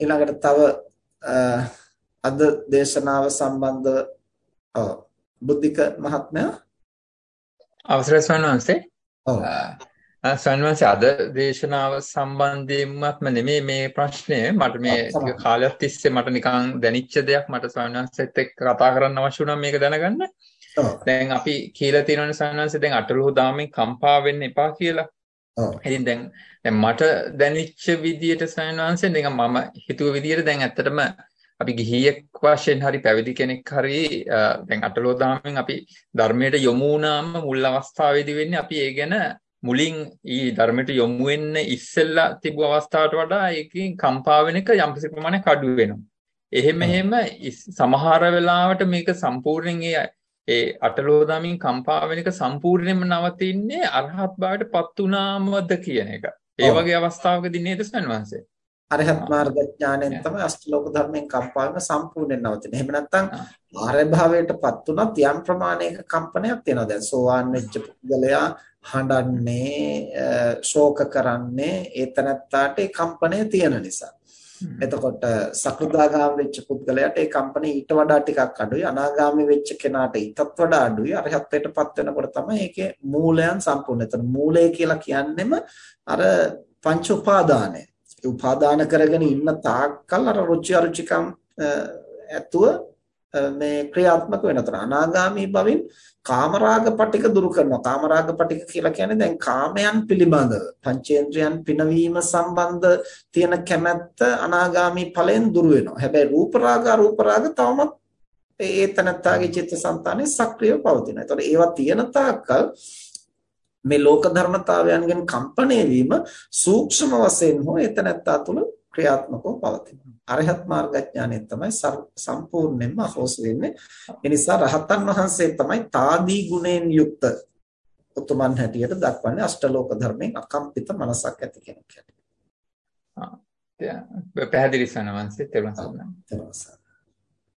ඊළඟට තව අද දේශනාව සම්බන්ධව ඔව් බුද්ධික මහත්මයා. අවසරයි ස්වාමීන් ඔව්. ස්වාමීන් අද දේශනාව සම්බන්ධයෙන්මත්ම නෙමෙයි මේ ප්‍රශ්නය. මට මේ කාලයක් තිස්සේ මට නිකන් දැනිච්ච දෙයක් මට ස්වාමීන් වහන්සේත් එක්ක කතා කරන්න අවශ්‍ය වුණා මේක දැනගන්න. දැන් අපි කියලා තියෙනවනේ ස්වාමීන් වහන්සේ දැන් අටලොහු දාමෙන් කම්පා වෙන්න එපා කියලා. ඉතින් දැන් දැන් මට දැනෙච්ච විදියට සයන්වංශයෙන් නිකන් මම හිතුව විදියට දැන් ඇත්තටම අපි ගිහියෙක් වශයෙන් හරි පැවිදි කෙනෙක් හරි දැන් අටලෝ දහමෙන් අපි ධර්මයට යොමු වුණාම මුල් අවස්ථාවේදී වෙන්නේ අපි ඒ ගැන මුලින් ඊ ධර්මයට යොමු වෙන්න ඉස්සෙල්ලා තිබු අවස්ථාවට වඩා ඒකෙන් කම්පා වෙන එක යම්කිසි ප්‍රමාණයක් අඩු වෙනවා. එහෙම එහෙම සමහර වෙලාවට මේක සම්පූර්ණයෙන් ඒ අටලෝදාමින් කම්පා වෙන එක සම්පූර්ණයෙන්ම නවතින්නේ අරහත් භාවයට පත් වුණාමද කියන එක. ඒ වගේ අවස්ථාවකදී නේද සන්වංශය? අරහත් මාර්ග ඥාණයෙන් තමයි අෂ්ටලෝක ධර්මයෙන් කම්පා වෙන සම්පූර්ණයෙන් නවතින. එහෙම නැත්නම් ආර්ය භාවයටපත් වුණත් යම් ප්‍රමාණයක කම්පනයක් තියෙනවා. දැන් සෝවාන් වෙච්ච පුද්ගලයා හඬන්නේ, ශෝක කරන්නේ ඒතනත්තාට ඒ කම්පනය තියෙන නිසා. එතකොට සකෘදාගාම වෙච්ච පුද්ගලයාට ඒ කම්පණය ඊට වඩා ටිකක් අඩුයි අනාගාමී වෙච්ච කෙනාට ඊටත් වඩා අඩුයි අරහත්ත්වයටපත් වෙනකොට තමයි ඒකේ මූලයන් සම්පූර්ණ. එතන මූලය කියලා කියන්නෙම අර පංච උපාදානය. උපාදාන කරගෙන ඉන්න තාක්කල් අර රුචි අරුචිකම් ඇතුව මේ ක්‍රියාත්මක වෙනතර අනාගාමී බවින් කාමරාග පටික දුරු කරනවා කාමරාග පටික කියලා කියන්නේ දැන් කාමයන් පිළිබඳව පංචේන්ද්‍රයන් පිනවීම සම්බන්ධ තියෙන කැමැත්ත අනාගාමී ඵලයෙන් දුරු වෙනවා හැබැයි රූප රාග අරූප රාග තවමත් ඒ තනත්තාගේ චිත්තසංතානේ සක්‍රියව පවතිනවා. ඒතකොට ඒවා තියෙන තාක්කල් මේ ලෝක ධර්මතාවයන්ගෙන් කම්පණය වීම සූක්ෂම වශයෙන් හෝ එතනත්තා තුළ ක්‍රියාත්මකව පවතිනවා. අරහත් මාර්ගඥානය තමයි සම්පූර්ණයෙන්ම අහෝස් වෙන්නේ. ඒ නිසා රහතන් වහන්සේ තමයි తాදී ගුණෙන් යුක්ත උතුමන් හැටියට දක්වන්නේ අෂ්ටලෝක ධර්මයෙන් අකම්පිත මනසක් ඇති කෙනෙක් හැටියට. ආ පැහැදිලි සනවන්සේ තෙරුවන් සරණයි.